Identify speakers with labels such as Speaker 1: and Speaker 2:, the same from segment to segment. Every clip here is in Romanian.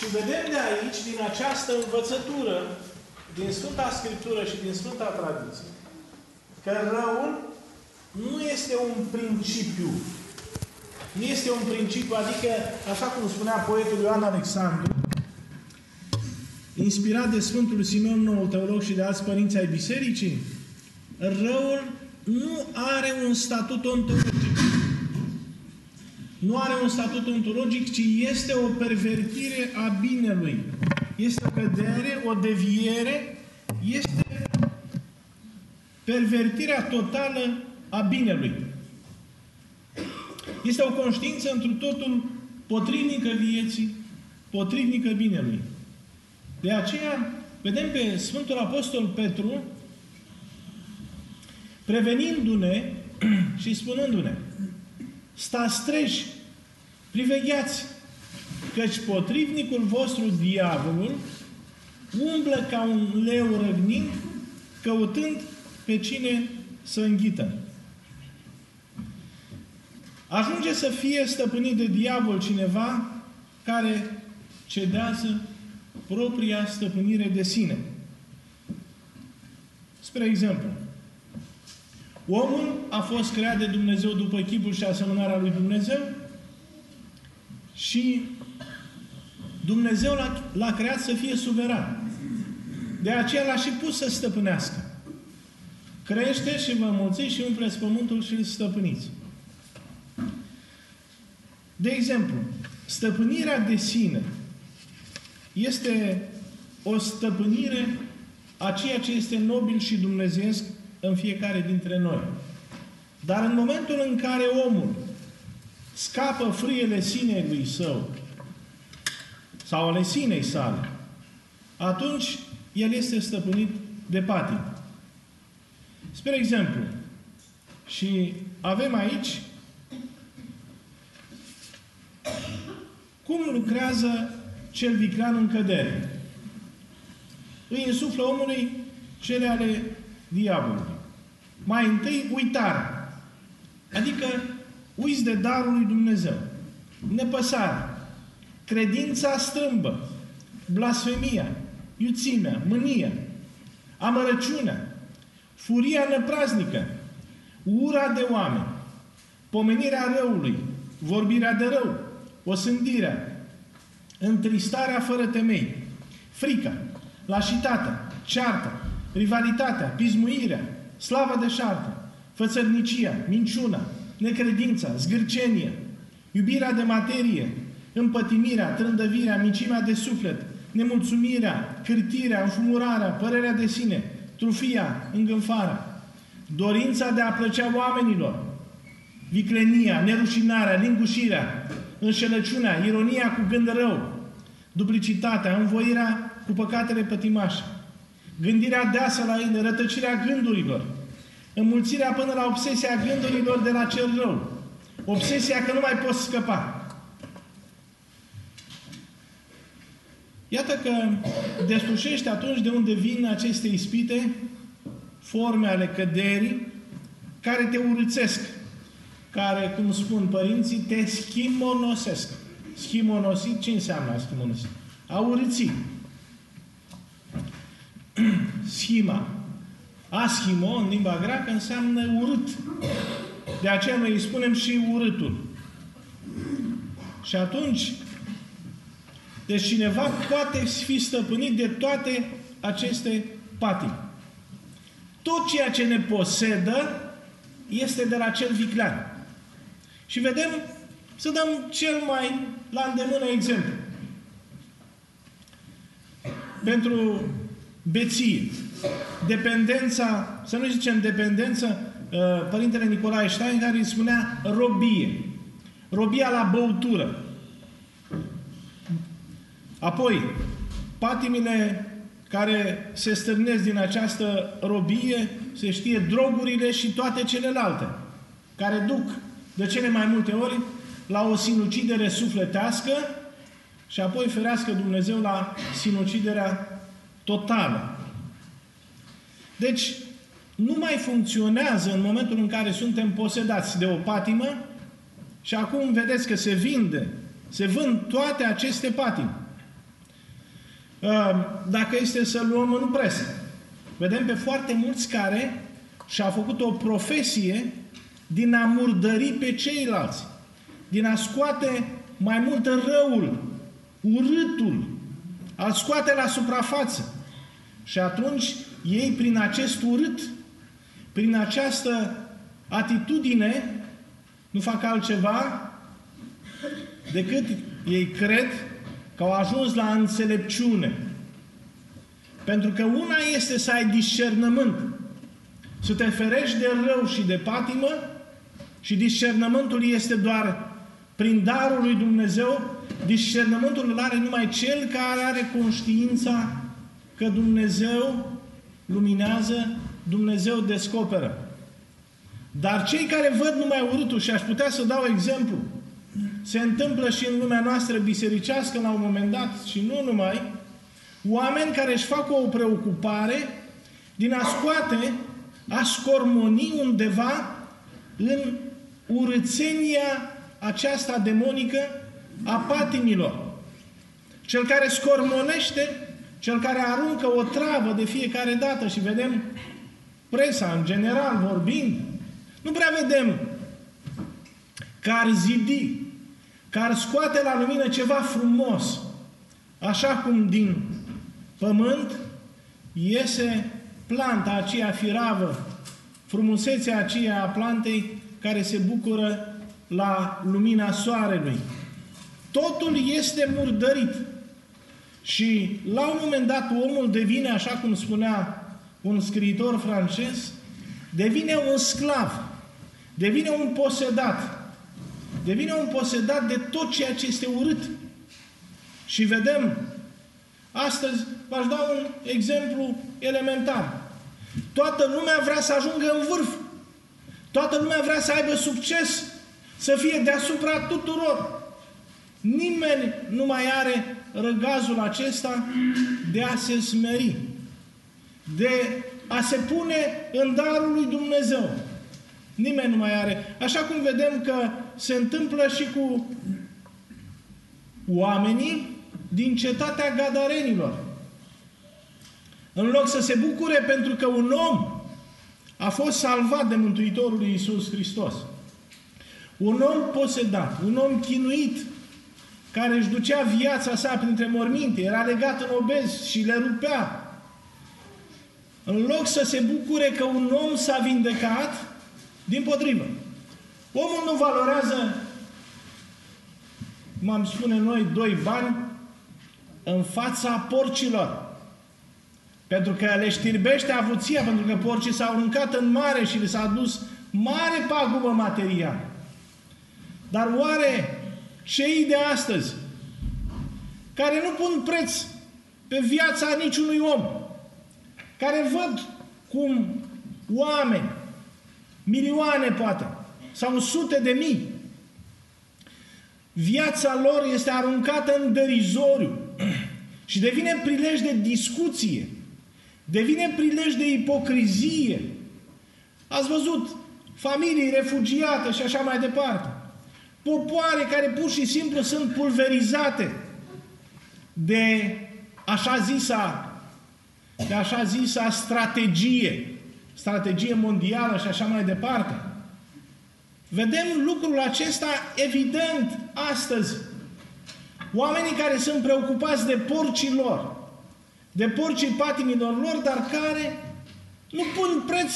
Speaker 1: Și vedem de aici, din această învățătură, din Sfânta Scriptură și din Sfânta Tradiție, că răul nu este un principiu. Nu este un principiu, adică, așa cum spunea poetul Ioan Alexandru, inspirat de Sfântul Simeon, noul teolog și de alți părinți ai Bisericii, răul nu are un statut ontologic. Nu are un statut ontologic, ci este o pervertire a binelui. Este o cădere, o deviere, este pervertirea totală a binelui. Este o conștiință într totul potrivnică vieții, potrivnică binelui. De aceea, vedem pe Sfântul Apostol Petru prevenindu-ne și spunându-ne stați treji, privegheați, căci potrivnicul vostru, diavolul, umblă ca un leu răgnind, căutând pe cine să înghită. Ajunge să fie stăpânit de diavol cineva care cedează propria stăpânire de sine. Spre exemplu, omul a fost creat de Dumnezeu după chipul și asemănarea lui Dumnezeu și Dumnezeu l-a, creat să fie suveran. De aceea l-a și pus să stăpânească. Crește și vă mulțiți și umpleți pământul și îl stăpâniți. De exemplu, stăpânirea de sine este o stăpânire a ceea ce este nobil și dumnezeiesc în fiecare dintre noi. Dar în momentul în care omul scapă frâiele sinei său sau ale sinei sale, atunci el este stăpânit de patim. Spre exemplu, și avem aici cum lucrează cel viclean în cădere. Îi însuflă omului cele ale diavolului. Mai întâi, uitare. Adică uiți de darul lui Dumnezeu. Nepăsare. Credința strâmbă. Blasfemia. Iuțimea. Mânia. Amărăciunea. Furia năpraznică. Ura de oameni. Pomenirea răului. Vorbirea de rău. Osândirea întristarea fără temei, frica, lașitatea, cearta, rivalitatea, pismuirea, slava de șartă, fățărnicia, minciuna, necredința, zgârcenia, iubirea de materie, împătimirea, trândăvirea, micimea de suflet, nemulțumirea, cârtirea, înfumurarea, părerea de sine, trufia, îngânfarea, dorința de a plăcea oamenilor, viclenia, nerușinarea, lingușirea, înșelăciunea, ironia cu gând rău, duplicitatea, învoirea cu păcatele pătimașe, gândirea deasă la ele, rătăcirea gândurilor, înmulțirea până la obsesia gândurilor de la cel rău, obsesia că nu mai poți scăpa. Iată că deslușește atunci de unde vin aceste ispite, forme ale căderii, care te urâțesc, care, cum spun părinții, te schimonosesc. Schimonosit, ce înseamnă a schimonosi? A urâți. Schima. Aschimo, în limba greacă, înseamnă urât. De aceea noi îi spunem și urâtul. Și atunci, deci cineva poate fi stăpânit de toate aceste patii. Tot ceea ce ne posedă este de la cel viclean. Și vedem, să dăm cel mai la îndemână exemplu. Pentru beție, dependența, să nu zicem dependență, uh, Părintele Nicolae Stein care îi spunea robie. Robia la băutură. Apoi, patimile care se stârnesc din această robie, se știe drogurile și toate celelalte, care duc de cele mai multe ori la o sinucidere sufletească și apoi ferească Dumnezeu la sinuciderea totală. Deci, nu mai funcționează în momentul în care suntem posedați de o patimă și acum vedeți că se vinde, se vând toate aceste patimi. Dacă este să luăm în presă, vedem pe foarte mulți care și-a făcut o profesie din a murdări pe ceilalți, din a scoate mai mult răul, urâtul, a scoate la suprafață. Și atunci ei prin acest urât, prin această atitudine, nu fac altceva decât ei cred că au ajuns la înțelepciune. Pentru că una este să ai discernământ, să te ferești de rău și de patimă și discernământul este doar prin darul lui Dumnezeu, discernământul îl are numai cel care are conștiința că Dumnezeu luminează, Dumnezeu descoperă. Dar cei care văd numai urâtul, și aș putea să dau exemplu, se întâmplă și în lumea noastră bisericească la un moment dat și nu numai, oameni care își fac o preocupare din a scoate, a scormoni undeva în urățenia aceasta demonică a patimilor. Cel care scormonește, cel care aruncă o travă de fiecare dată și vedem presa în general vorbind, nu prea vedem că ar zidi, că ar scoate la lumină ceva frumos, așa cum din pământ iese planta aceea firavă, frumusețea aceea a plantei care se bucură la lumina soarelui. Totul este murdărit. Și la un moment dat omul devine, așa cum spunea un scriitor francez, devine un sclav devine un posedat. Devine un posedat de tot ceea ce este urât. Și vedem, astăzi, v-aș da un exemplu elementar. Toată lumea vrea să ajungă în vârf. Toată lumea vrea să aibă succes, să fie deasupra tuturor. Nimeni nu mai are răgazul acesta de a se smeri, de a se pune în darul lui Dumnezeu. Nimeni nu mai are. Așa cum vedem că se întâmplă și cu oamenii din cetatea Gadarenilor. În loc să se bucure pentru că un om a fost salvat de Mântuitorul Iisus Hristos. Un om posedat, un om chinuit, care își ducea viața sa printre morminte, era legat în obez și le rupea. În loc să se bucure că un om s-a vindecat, din potrivă. Omul nu valorează, cum am spune noi, doi bani în fața porcilor. Pentru că le știrbește avuția, pentru că porcii s-au aruncat în mare și le s-a dus mare pagubă material. Dar oare cei de astăzi, care nu pun preț pe viața niciunui om, care văd cum oameni milioane poate, sau sute de mii. Viața lor este aruncată în derizoriu și devine prilej de discuție, devine prilej de ipocrizie. Ați văzut familii refugiate și așa mai departe. Popoare care pur și simplu sunt pulverizate de așa zisa de așa zisa strategie strategie mondială și așa mai departe. Vedem lucrul acesta evident astăzi. Oamenii care sunt preocupați de porcii lor, de porcii patimilor lor, dar care nu pun preț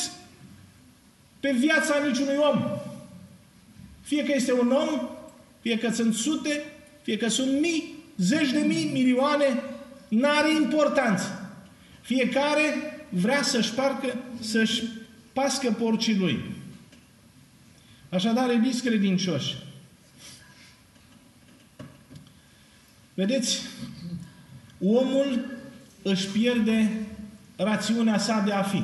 Speaker 1: pe viața niciunui om. Fie că este un om, fie că sunt sute, fie că sunt mii, zeci de mii, milioane, n-are importanță. Fiecare vrea să-și parcă, să-și pască porcii lui. Așadar, iubiți credincioși, vedeți, omul își pierde rațiunea sa de a fi.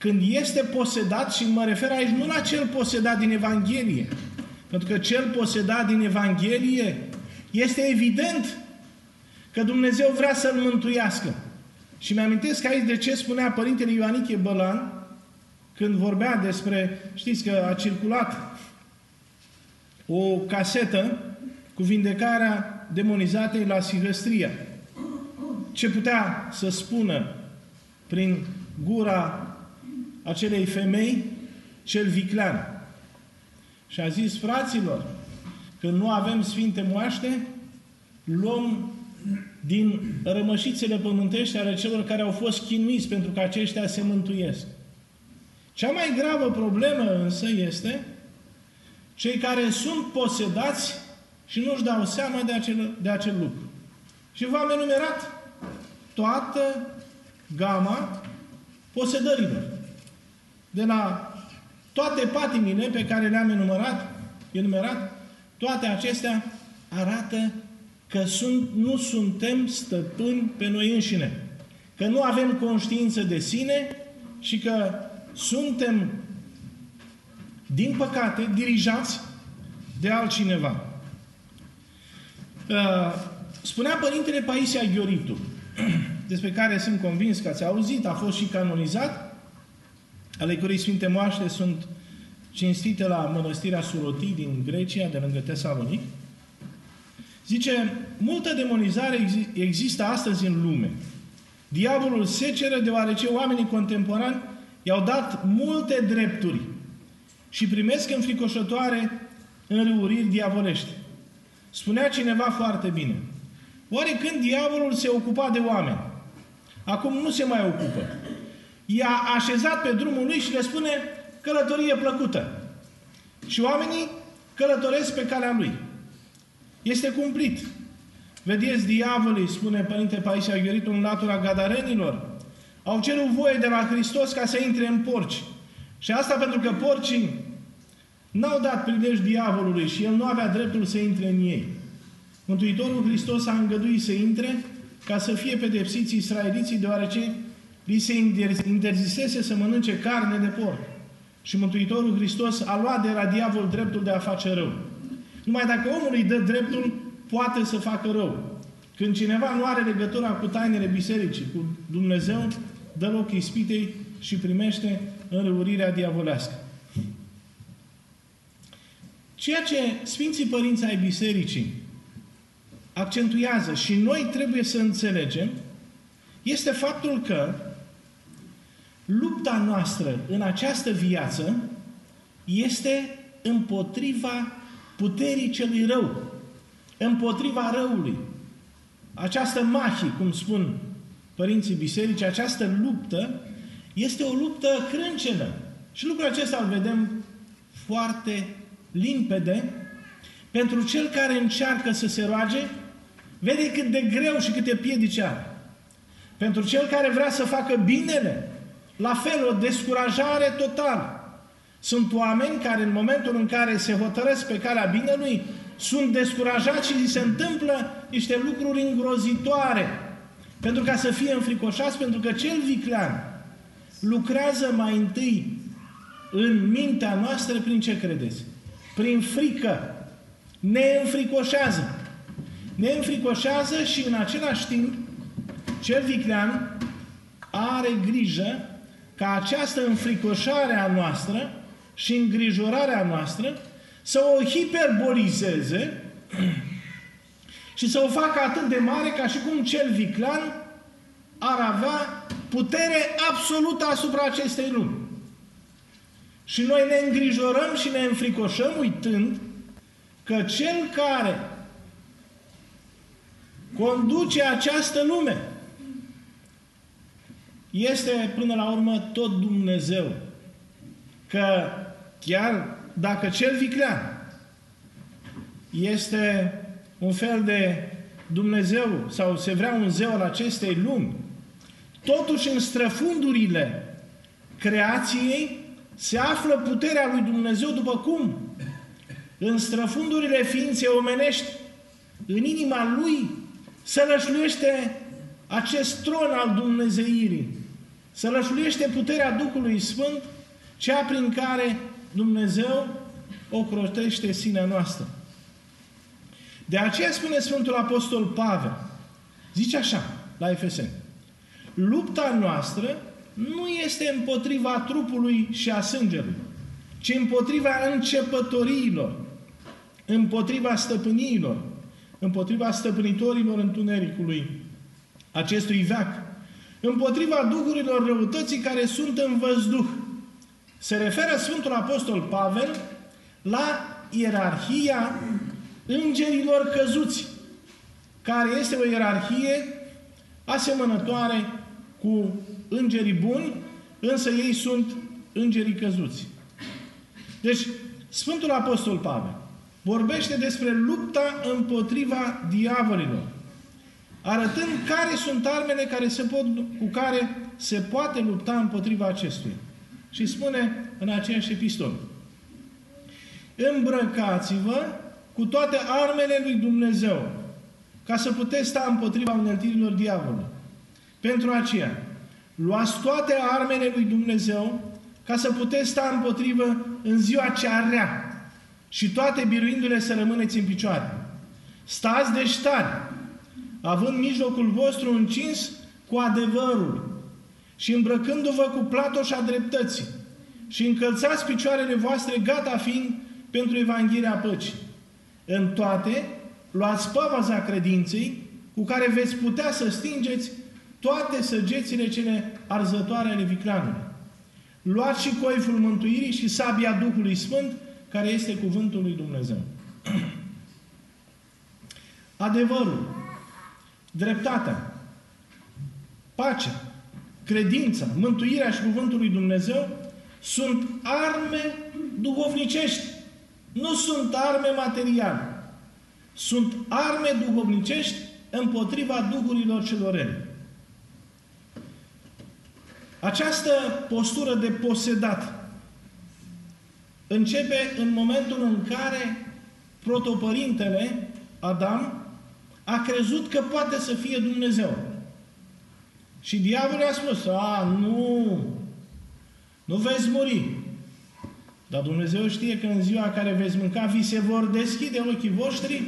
Speaker 1: Când este posedat, și mă refer aici nu la cel posedat din Evanghelie, pentru că cel posedat din Evanghelie este evident că Dumnezeu vrea să-l mântuiască. Și mi-amintesc aici de ce spunea Părintele Ioanichie Bălan, când vorbea despre, știți că a circulat o casetă cu vindecarea demonizatei la Sihăstria. ce putea să spună prin gura acelei femei cel viclean. Și a zis, fraților, când nu avem sfinte moaște, luăm din rămășițele pământești ale celor care au fost chinuiți pentru că aceștia se mântuiesc. Cea mai gravă problemă însă este cei care sunt posedați și nu-și dau seama de acel, de acel lucru. Și v-am enumerat toată gama posedărilor. De la toate patimile pe care le-am enumerat, enumerat, toate acestea arată că sunt, nu suntem stăpâni pe noi înșine. Că nu avem conștiință de sine și că suntem, din păcate, dirijați de altcineva. Uh, spunea Părintele Paisia Ghioritu, despre care sunt convins că ați auzit, a fost și canonizat, ale cărei Sfinte Moaște sunt cinstite la mănăstirea Surotii din Grecia, de lângă Tesalonic, zice, multă demonizare există astăzi în lume. Diavolul se ceră deoarece oamenii contemporani i-au dat multe drepturi și primesc înfricoșătoare înrăuriri diavolești. Spunea cineva foarte bine. Oare când diavolul se ocupa de oameni? Acum nu se mai ocupă. I-a așezat pe drumul lui și le spune călătorie plăcută. Și oamenii călătoresc pe calea lui. Este cumplit. Vedeți, diavolii, spune Părinte Paisia Gheoritul în latura gadarenilor, au cerut voie de la Hristos ca să intre în porci. Și asta pentru că porcii n-au dat prilej diavolului și el nu avea dreptul să intre în ei. Mântuitorul Hristos a îngăduit să intre ca să fie pedepsiți israeliții, deoarece li se interzisese să mănânce carne de porc. Și Mântuitorul Hristos a luat de la diavol dreptul de a face rău. Numai dacă omul îi dă dreptul, poate să facă rău. Când cineva nu are legătura cu tainele bisericii, cu Dumnezeu, dă loc ispitei și primește înrăurirea diavolească. Ceea ce Sfinții Părinți ai Bisericii accentuează și noi trebuie să înțelegem este faptul că lupta noastră în această viață este împotriva puterii celui rău, împotriva răului. Această mahi, cum spun părinții biserici, această luptă este o luptă crâncenă. Și lucrul acesta îl vedem foarte limpede pentru cel care încearcă să se roage, vede cât de greu și câte piedici are. Pentru cel care vrea să facă binele, la fel, o descurajare totală. Sunt oameni care în momentul în care se hotărăsc pe calea binelui, sunt descurajați și li se întâmplă niște lucruri îngrozitoare. Pentru ca să fie înfricoșați, pentru că cel viclean lucrează mai întâi în mintea noastră prin ce credeți? Prin frică. Ne înfricoșează. Ne înfricoșează și în același timp cel viclean are grijă ca această înfricoșare a noastră și îngrijorarea noastră să o hiperbolizeze și să o facă atât de mare ca și cum cel viclan ar avea putere absolută asupra acestei lumi. Și noi ne îngrijorăm și ne înfricoșăm uitând că cel care conduce această lume este până la urmă tot Dumnezeu. Că chiar dacă cel viclean este un fel de Dumnezeu sau se vrea un zeu al acestei lumi, totuși în străfundurile creației se află puterea lui Dumnezeu după cum? În străfundurile ființei omenești, în inima lui, se lășluiește acest tron al Dumnezeirii. Se lășluiește puterea Duhului Sfânt, cea prin care Dumnezeu ocrotește sinea noastră. De aceea spune Sfântul Apostol Pavel, zice așa, la Efeseni, lupta noastră nu este împotriva trupului și a sângelui, ci împotriva începătoriilor, împotriva stăpâniilor, împotriva stăpânitorilor întunericului acestui veac, împotriva duhurilor răutății care sunt în văzduh. Se referă Sfântul Apostol Pavel la ierarhia îngerilor căzuți, care este o ierarhie asemănătoare cu îngerii buni, însă ei sunt îngerii căzuți. Deci, Sfântul Apostol Pavel vorbește despre lupta împotriva diavolilor, arătând care sunt armele care se pot, cu care se poate lupta împotriva acestuia. Și spune în aceeași epistolă, îmbrăcați-vă cu toate armele lui Dumnezeu, ca să puteți sta împotriva uneltirilor diavolului. Pentru aceea, luați toate armele lui Dumnezeu, ca să puteți sta împotrivă în ziua cea rea și toate biruindu-le să rămâneți în picioare. Stați de tari, având mijlocul vostru încins cu adevărul și îmbrăcându-vă cu platoșa dreptății și încălțați picioarele voastre gata fiind pentru Evanghelia Păcii. În toate, luați păvaza credinței cu care veți putea să stingeți toate săgețile cele arzătoare ale viclanului. Luați și coiful mântuirii și sabia Duhului Sfânt, care este cuvântul lui Dumnezeu. Adevărul, dreptatea, pacea, credința, mântuirea și cuvântul lui Dumnezeu sunt arme duhovnicești. Nu sunt arme materiale. Sunt arme duhovnicești împotriva duhurilor celor rele. Această postură de posedat începe în momentul în care protopărintele Adam a crezut că poate să fie Dumnezeu. Și diavolul a spus, a, nu, nu veți muri. Dar Dumnezeu știe că în ziua în care veți mânca, vi se vor deschide ochii voștri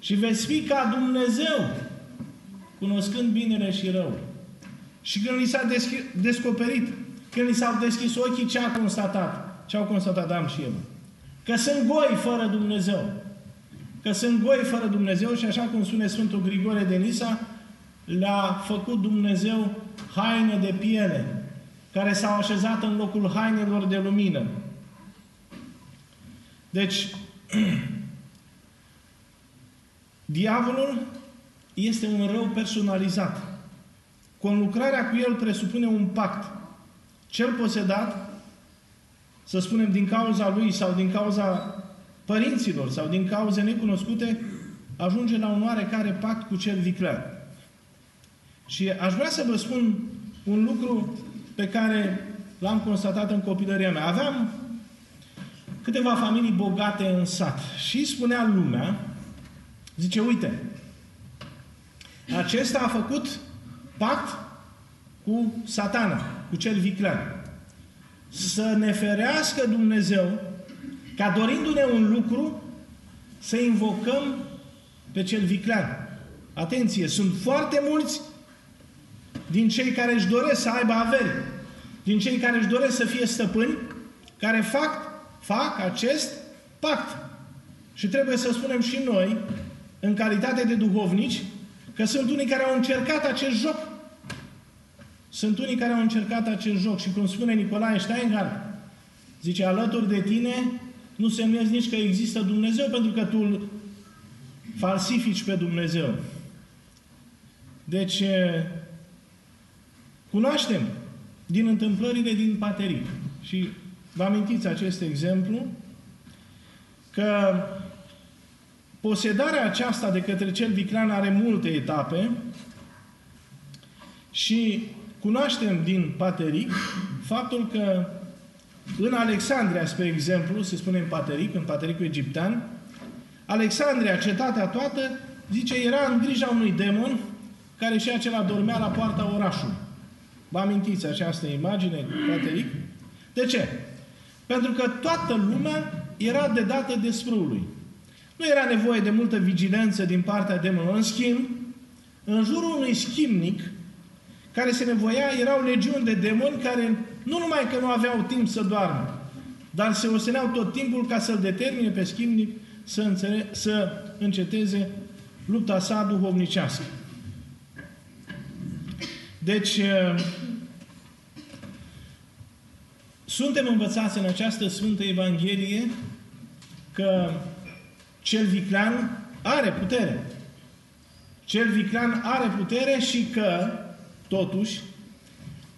Speaker 1: și veți fi ca Dumnezeu, cunoscând binele și răul. Și când li s-a descoperit, când li s-au deschis ochii, ce a constatat? Ce au constatat Adam și Eva? Că sunt goi fără Dumnezeu. Că sunt goi fără Dumnezeu și așa cum spune Sfântul Grigore de Nisa, le-a făcut Dumnezeu haine de piele, care s-au așezat în locul hainelor de lumină. Deci, diavolul este un rău personalizat. Conlucrarea cu el presupune un pact. Cel posedat, să spunem din cauza lui sau din cauza părinților sau din cauze necunoscute, ajunge la un oarecare pact cu cel viclean. Și aș vrea să vă spun un lucru pe care l-am constatat în copilăria mea. Aveam câteva familii bogate în sat și spunea lumea, zice, uite, acesta a făcut pact cu satana, cu cel viclean. Să ne ferească Dumnezeu ca dorindu-ne un lucru să invocăm pe cel viclean. Atenție, sunt foarte mulți din cei care își doresc să aibă averi, din cei care își doresc să fie stăpâni, care fac, fac acest pact. Și trebuie să spunem și noi, în calitate de duhovnici, că sunt unii care au încercat acest joc. Sunt unii care au încercat acest joc și cum spune Nicolae Steingart, zice, alături de tine nu semnezi nici că există Dumnezeu pentru că tu falsifici pe Dumnezeu. Deci, cunoaștem din întâmplările din Pateric și vă amintiți acest exemplu că Posedarea aceasta de către cel viclean are multe etape și cunoaștem din Pateric faptul că în Alexandria, spre exemplu, se spune în Pateric, în Patericul egiptean, Alexandria, cetatea toată, zice, era în grija unui demon care și acela dormea la poarta orașului. Vă amintiți această imagine, Pateric? De ce? Pentru că toată lumea era de dată desprului. Nu era nevoie de multă vigilență din partea demonilor. În schimb, în jurul unui schimnic care se nevoia, erau legiuni de demoni care nu numai că nu aveau timp să doarmă, dar se oseneau tot timpul ca să-l determine pe schimnic să, înțele- să înceteze lupta sa duhovnicească. Deci, uh, suntem învățați în această Sfântă Evanghelie că cel viclean are putere. Cel viclean are putere și că, totuși,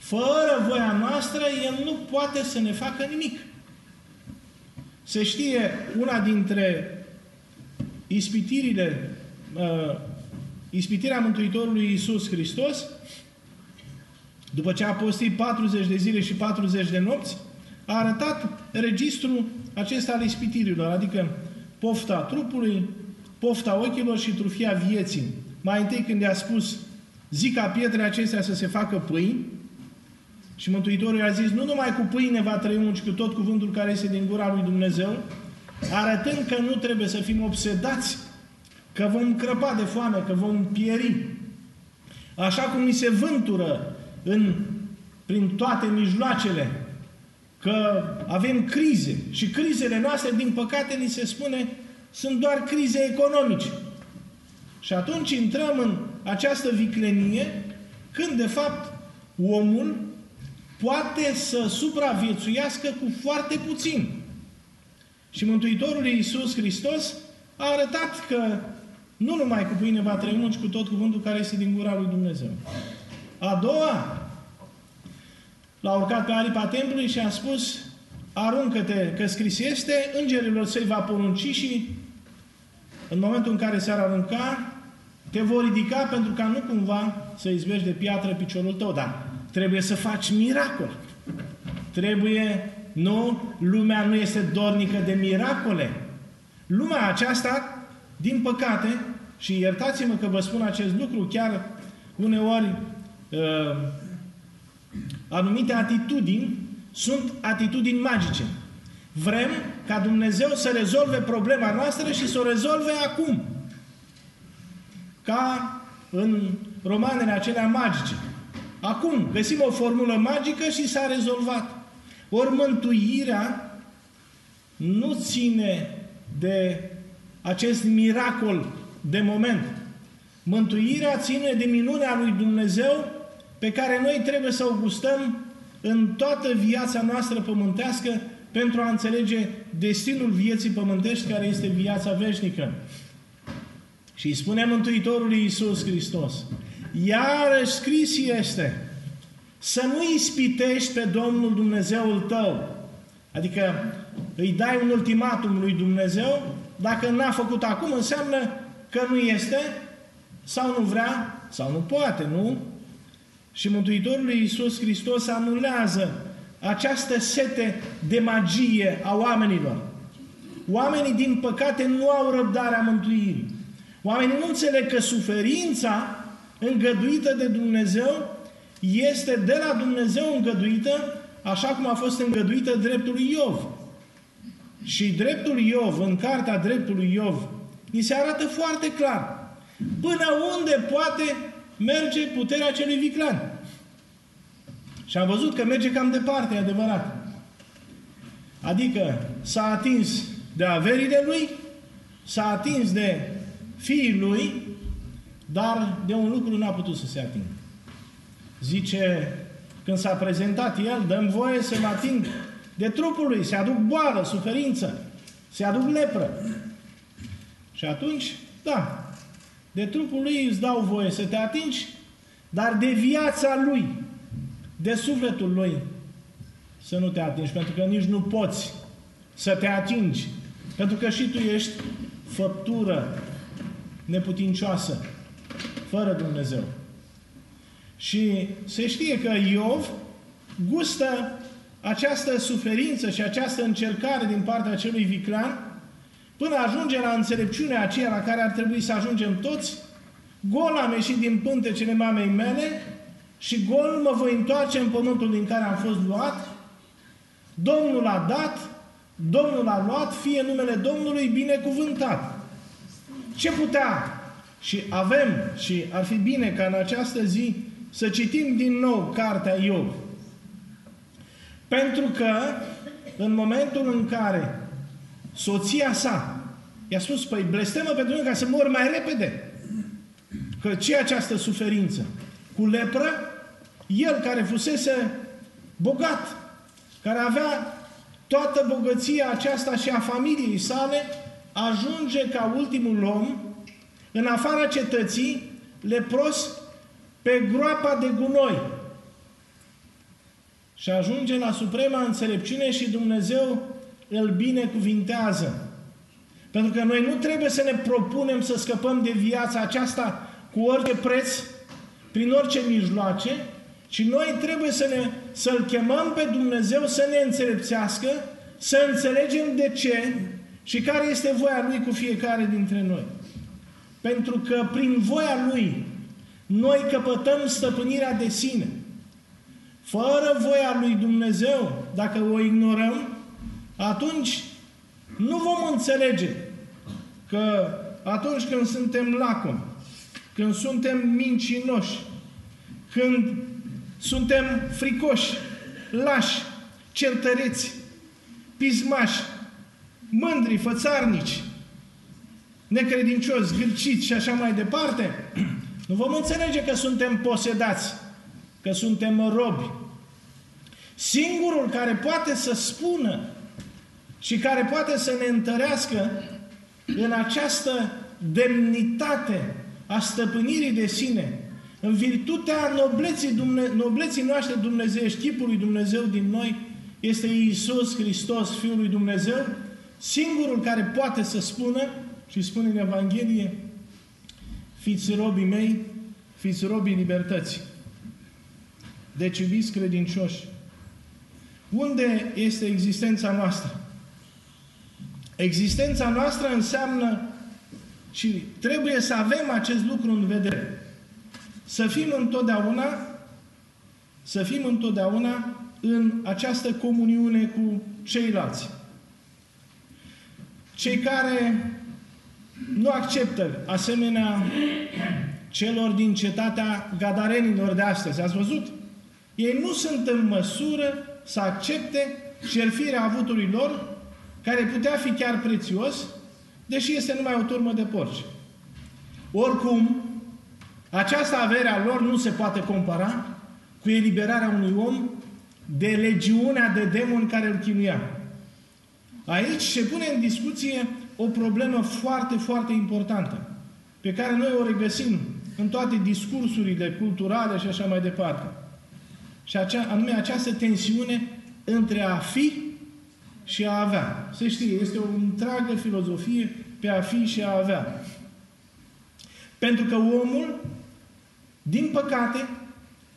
Speaker 1: fără voia noastră, el nu poate să ne facă nimic. Se știe una dintre ispitirile, uh, ispitirea Mântuitorului Iisus Hristos, după ce a postit 40 de zile și 40 de nopți, a arătat registrul acesta al ispitirilor, adică pofta trupului, pofta ochilor și trufia vieții. Mai întâi când i-a spus, zic ca pietrele acestea să se facă pâini, și Mântuitorul i-a zis, nu numai cu pâine va trăi unul, ci cu tot cuvântul care este din gura lui Dumnezeu, arătând că nu trebuie să fim obsedați, că vom crăpa de foame, că vom pieri. Așa cum ni se vântură în, prin toate mijloacele, că avem crize și crizele noastre, din păcate, ni se spune, sunt doar crize economice. Și atunci intrăm în această viclenie când, de fapt, omul poate să supraviețuiască cu foarte puțin. Și Mântuitorul Iisus Hristos a arătat că nu numai cu pâine va trăi ci cu tot cuvântul care este din gura lui Dumnezeu. A doua, l-a urcat pe aripa templului și a spus, aruncă-te, că scris este, îngerilor să-i va porunci și în momentul în care s-ar arunca, te vor ridica pentru ca nu cumva să izbești de piatră piciorul tău. Dar trebuie să faci miracol. Trebuie, nu, lumea nu este dornică de miracole. Lumea aceasta, din păcate, și iertați-mă că vă spun acest lucru, chiar uneori uh, anumite atitudini sunt atitudini magice. Vrem ca Dumnezeu să rezolve problema noastră și să o rezolve acum. Ca în romanele acelea magice. Acum găsim o formulă magică și s-a rezolvat. Ori mântuirea nu ține de acest miracol de moment. Mântuirea ține de minunea lui Dumnezeu pe care noi trebuie să o gustăm în toată viața noastră pământească pentru a înțelege destinul vieții pământești care este viața veșnică. Și îi spune Mântuitorului Iisus Hristos, iarăși scris este, să nu ispitești pe Domnul Dumnezeul tău. Adică îi dai un ultimatum lui Dumnezeu, dacă n-a făcut acum, înseamnă că nu este, sau nu vrea, sau nu poate, nu? Și Mântuitorul Iisus Hristos anulează această sete de magie a oamenilor. Oamenii, din păcate, nu au răbdarea mântuirii. Oamenii nu înțeleg că suferința îngăduită de Dumnezeu este de la Dumnezeu îngăduită așa cum a fost îngăduită dreptul lui Iov. Și dreptul Iov, în cartea dreptului Iov, ni se arată foarte clar până unde poate merge puterea celui viclan. Și am văzut că merge cam departe, e adevărat. Adică s-a atins de averile lui, s-a atins de fiii lui, dar de un lucru n-a putut să se atingă. Zice, când s-a prezentat el, dăm voie să mă ating de trupul lui, se aduc boală, suferință, se aduc lepră. Și atunci, da, de trupul lui îți dau voie să te atingi, dar de viața lui, de sufletul lui, să nu te atingi, pentru că nici nu poți să te atingi, pentru că și tu ești făptură neputincioasă, fără Dumnezeu. Și se știe că Iov gustă această suferință și această încercare din partea celui viclan până ajunge la înțelepciunea aceea la care ar trebui să ajungem toți, gol am ieșit din pântecele mamei mele și gol mă voi întoarce în pământul din care am fost luat, Domnul a dat, Domnul a luat, fie numele Domnului binecuvântat. Ce putea? Și avem, și ar fi bine ca în această zi să citim din nou cartea Iov. Pentru că în momentul în care soția sa i-a spus, păi blestemă pentru mine ca să mor mai repede, că ce această suferință? Cu lepră el care fusese bogat, care avea toată bogăția aceasta și a familiei sale, ajunge ca ultimul om, în afara cetății, lepros pe groapa de gunoi. Și ajunge la suprema înțelepciune și Dumnezeu îl binecuvintează. Pentru că noi nu trebuie să ne propunem să scăpăm de viața aceasta cu orice preț, prin orice mijloace, ci noi trebuie să ne, să-L chemăm pe Dumnezeu să ne înțelepțească, să înțelegem de ce și care este voia Lui cu fiecare dintre noi. Pentru că prin voia Lui noi căpătăm stăpânirea de sine. Fără voia Lui Dumnezeu, dacă o ignorăm, atunci nu vom înțelege că atunci când suntem lacomi, când suntem mincinoși, când suntem fricoși, lași, certăreți, pismași, mândri, fățarnici, necredincioși, zgârciți și așa mai departe, nu vom înțelege că suntem posedați, că suntem robi. Singurul care poate să spună și care poate să ne întărească în această demnitate a stăpânirii de sine, în virtutea nobleții, Dumne, nobleții noastre dumnezeiești, chipului Dumnezeu din noi, este Iisus Hristos, Fiul lui Dumnezeu, singurul care poate să spună, și spune în Evanghelie, fiți robii mei, fiți robii libertății. Deci, iubiți credincioși, unde este existența noastră? Existența noastră înseamnă și trebuie să avem acest lucru în vedere. Să fim întotdeauna să fim întotdeauna în această comuniune cu ceilalți. Cei care nu acceptă asemenea celor din cetatea Gadarenilor de astăzi. Ați văzut? Ei nu sunt în măsură să accepte șerfirea avutului lor care putea fi chiar prețios, deși este numai o turmă de porci. Oricum, această avere a lor nu se poate compara cu eliberarea unui om de legiunea de demoni care îl chinuia. Aici se pune în discuție o problemă foarte, foarte importantă, pe care noi o regăsim în toate discursurile culturale și așa mai departe. Și acea, anume această tensiune între a fi și a avea. Se știe, este o întreagă filozofie pe a fi și a avea. Pentru că omul, din păcate,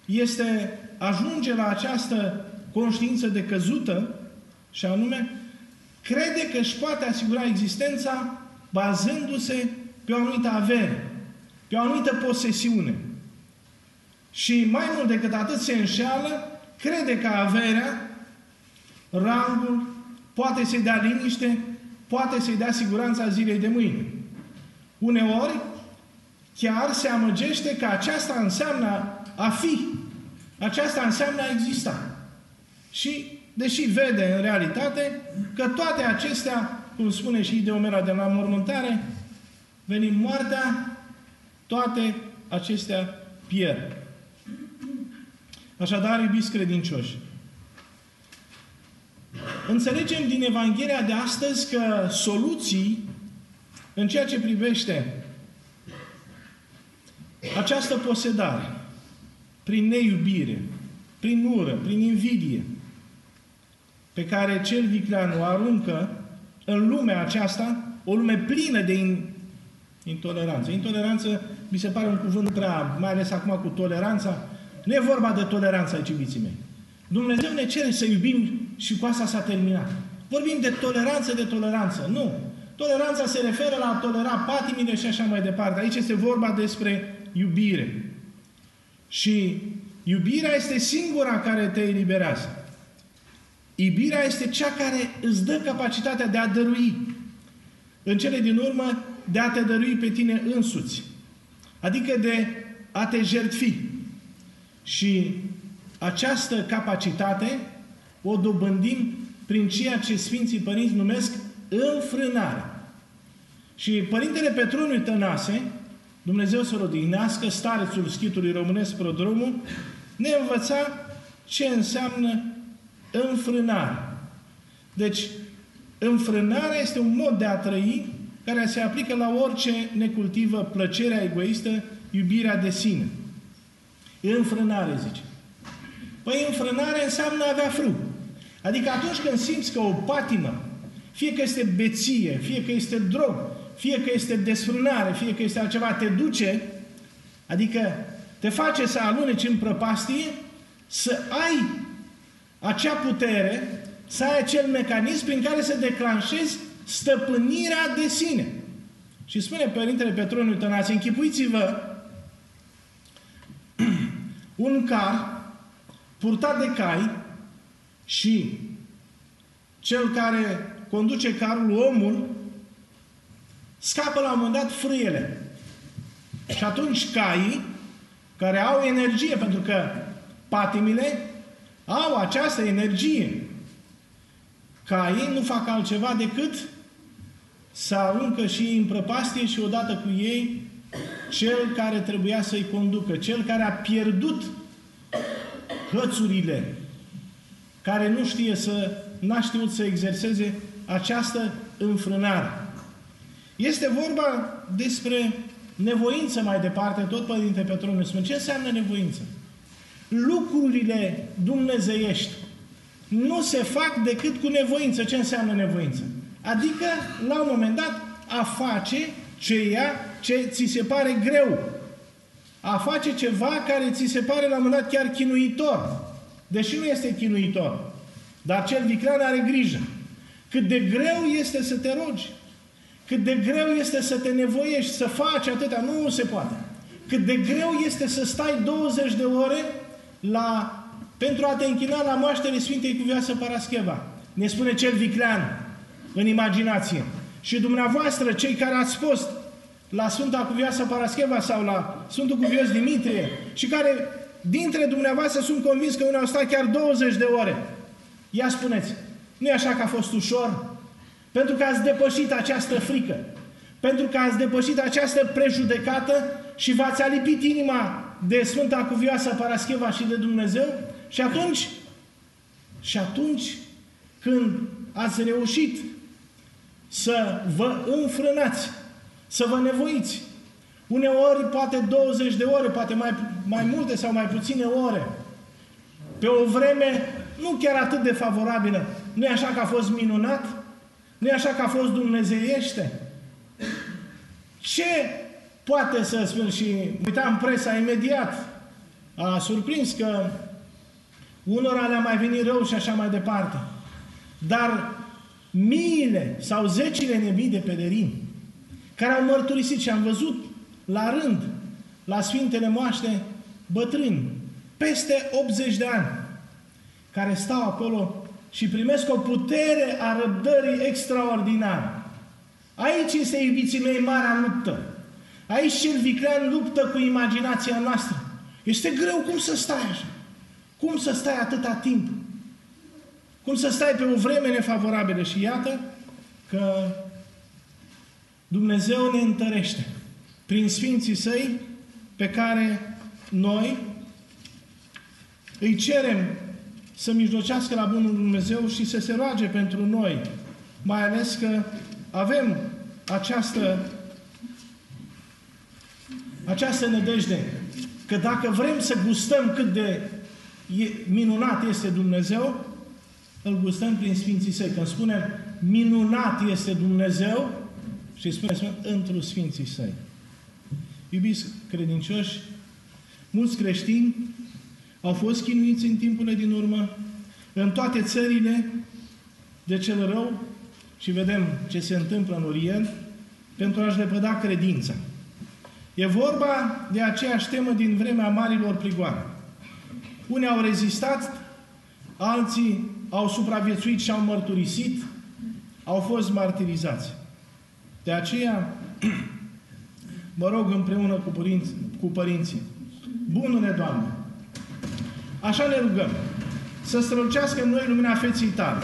Speaker 1: este, ajunge la această conștiință de căzută și anume, crede că își poate asigura existența bazându-se pe o anumită avere, pe o anumită posesiune. Și mai mult decât atât se înșeală, crede că averea, rangul, poate să-i dea liniște, poate să-i dea siguranța zilei de mâine. Uneori, chiar se amăgește că aceasta înseamnă a fi. Aceasta înseamnă a exista. Și, deși vede în realitate că toate acestea, cum spune și Ideomera de la mormântare, venim moartea, toate acestea pierd. Așadar, iubiți credincioși, Înțelegem din Evanghelia de astăzi că soluții în ceea ce privește această posedare, prin neiubire, prin ură, prin invidie, pe care cel viclean o aruncă în lumea aceasta, o lume plină de in, intoleranță. Intoleranță mi se pare un cuvânt prea, mai ales acum cu toleranța. Nu e vorba de toleranță aici, iubiții mei. Dumnezeu ne cere să iubim și cu asta s-a terminat. Vorbim de toleranță, de toleranță. Nu. Toleranța se referă la a tolera patimile și așa mai departe. Aici este vorba despre iubire. Și iubirea este singura care te eliberează. Iubirea este cea care îți dă capacitatea de a dărui. În cele din urmă, de a te dărui pe tine însuți. Adică de a te jertfi. Și această capacitate o dobândim prin ceea ce Sfinții Părinți numesc înfrânare. Și Părintele Petroniu Tănase, Dumnezeu să-l odihnească, starețul schitului românesc Prodromul, ne învăța ce înseamnă înfrânare. Deci, înfrânarea este un mod de a trăi care se aplică la orice ne cultivă plăcerea egoistă, iubirea de sine. Înfrânare, zice. Păi înfrânare înseamnă a avea frâu. Adică atunci când simți că o patimă, fie că este beție, fie că este drog, fie că este desfrânare, fie că este altceva, te duce, adică te face să aluneci în prăpastie, să ai acea putere, să ai acel mecanism prin care să declanșezi stăpânirea de sine. Și spune Părintele Petroniu Tănați, închipuiți-vă un car purtat de cai și cel care conduce carul, omul, scapă la un moment dat frâiele. Și atunci caii, care au energie, pentru că patimile au această energie, caii nu fac altceva decât să aruncă și ei în prăpastie și odată cu ei cel care trebuia să-i conducă, cel care a pierdut hățurile, care nu știe să, n-a știut să exerseze această înfrânare. Este vorba despre nevoință mai departe, tot Părinte Petroniu spune. Ce înseamnă nevoință? Lucrurile dumnezeiești nu se fac decât cu nevoință. Ce înseamnă nevoință? Adică, la un moment dat, a face ceea ce ți se pare greu. A face ceva care ți se pare la un moment dat chiar chinuitor. Deși nu este chinuitor. Dar cel viclean are grijă. Cât de greu este să te rogi. Cât de greu este să te nevoiești, să faci atâta. Nu se poate. Cât de greu este să stai 20 de ore la, pentru a te închina la moaștele Sfintei Cuvioasă Parascheva. Ne spune cel viclean în imaginație. Și dumneavoastră, cei care ați fost la Sfânta Cuvioasă Parascheva sau la Sfântul Cuvios Dimitrie și care dintre dumneavoastră sunt convins că unii au stat chiar 20 de ore. Ia spuneți, nu e așa că a fost ușor? Pentru că ați depășit această frică. Pentru că ați depășit această prejudecată și v-ați alipit inima de Sfânta Cuvioasă Parascheva și de Dumnezeu și atunci, și atunci când ați reușit să vă înfrânați, să vă nevoiți. Uneori, poate 20 de ore, poate mai, mai multe sau mai puține ore. Pe o vreme nu chiar atât de favorabilă. Nu e așa că a fost minunat? Nu e așa că a fost dumnezeiește? Ce poate să spun și uitam presa imediat, a surprins că unora le-a mai venit rău și așa mai departe. Dar miile sau zecile de mii de pelerini care au mărturisit și am văzut la rând la Sfintele Moaște bătrâni, peste 80 de ani, care stau acolo și primesc o putere a răbdării extraordinare. Aici este, iubiții mei, marea luptă. Aici cel viclean luptă cu imaginația noastră. Este greu cum să stai așa. Cum să stai atâta timp? Cum să stai pe o vreme nefavorabilă? Și iată că Dumnezeu ne întărește prin Sfinții Săi pe care noi îi cerem să mijlocească la Bunul Dumnezeu și să se roage pentru noi, mai ales că avem această această nădejde că dacă vrem să gustăm cât de minunat este Dumnezeu, îl gustăm prin Sfinții Săi. Când spunem minunat este Dumnezeu, și spunem, spunem într Sfinții Săi. Iubiți credincioși, mulți creștini au fost chinuiți în timpurile din urmă, în toate țările de cel rău, și vedem ce se întâmplă în Orient, pentru a-și lepăda credința. E vorba de aceeași temă din vremea marilor prigoane. Unii au rezistat, alții au supraviețuit și au mărturisit, au fost martirizați. De aceea, mă rog împreună cu, părinți, cu părinții, Bunule Doamne, așa ne rugăm, să strălucească în noi lumina feții tale.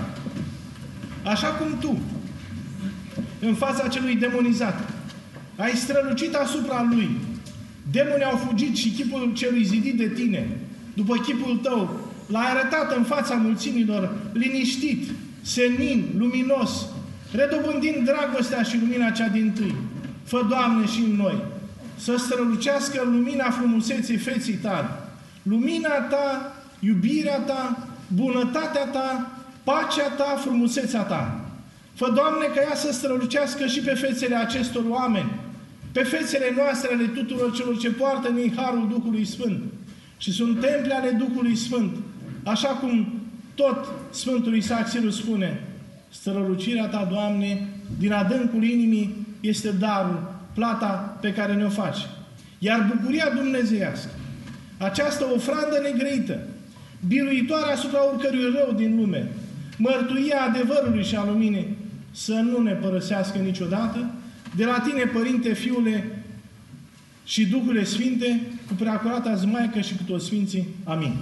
Speaker 1: Așa cum Tu, în fața celui demonizat, ai strălucit asupra lui. Demonii au fugit și chipul celui zidit de tine după chipul Tău, l-ai arătat în fața mulțimilor, liniștit, senin, luminos, redobândind dragostea și lumina cea din tâi. Fă, Doamne, și în noi, să strălucească lumina frumuseții feții tale, lumina Ta, iubirea Ta, bunătatea Ta, pacea Ta, frumusețea Ta. Fă, Doamne, că ea să strălucească și pe fețele acestor oameni, pe fețele noastre ale tuturor celor ce poartă din Harul Duhului Sfânt și sunt temple ale Duhului Sfânt, așa cum tot Sfântul Isaac Sirus spune, strălucirea Ta, Doamne, din adâncul inimii este darul, plata pe care ne-o faci. Iar bucuria dumnezeiască, această ofrandă negrăită, biruitoare asupra oricărui rău din lume, mărturia adevărului și a luminii, să nu ne părăsească niciodată, de la Tine, Părinte, Fiule și Duhule Sfinte, cu preacurata Zmaică și cu toți Sfinții. Amin.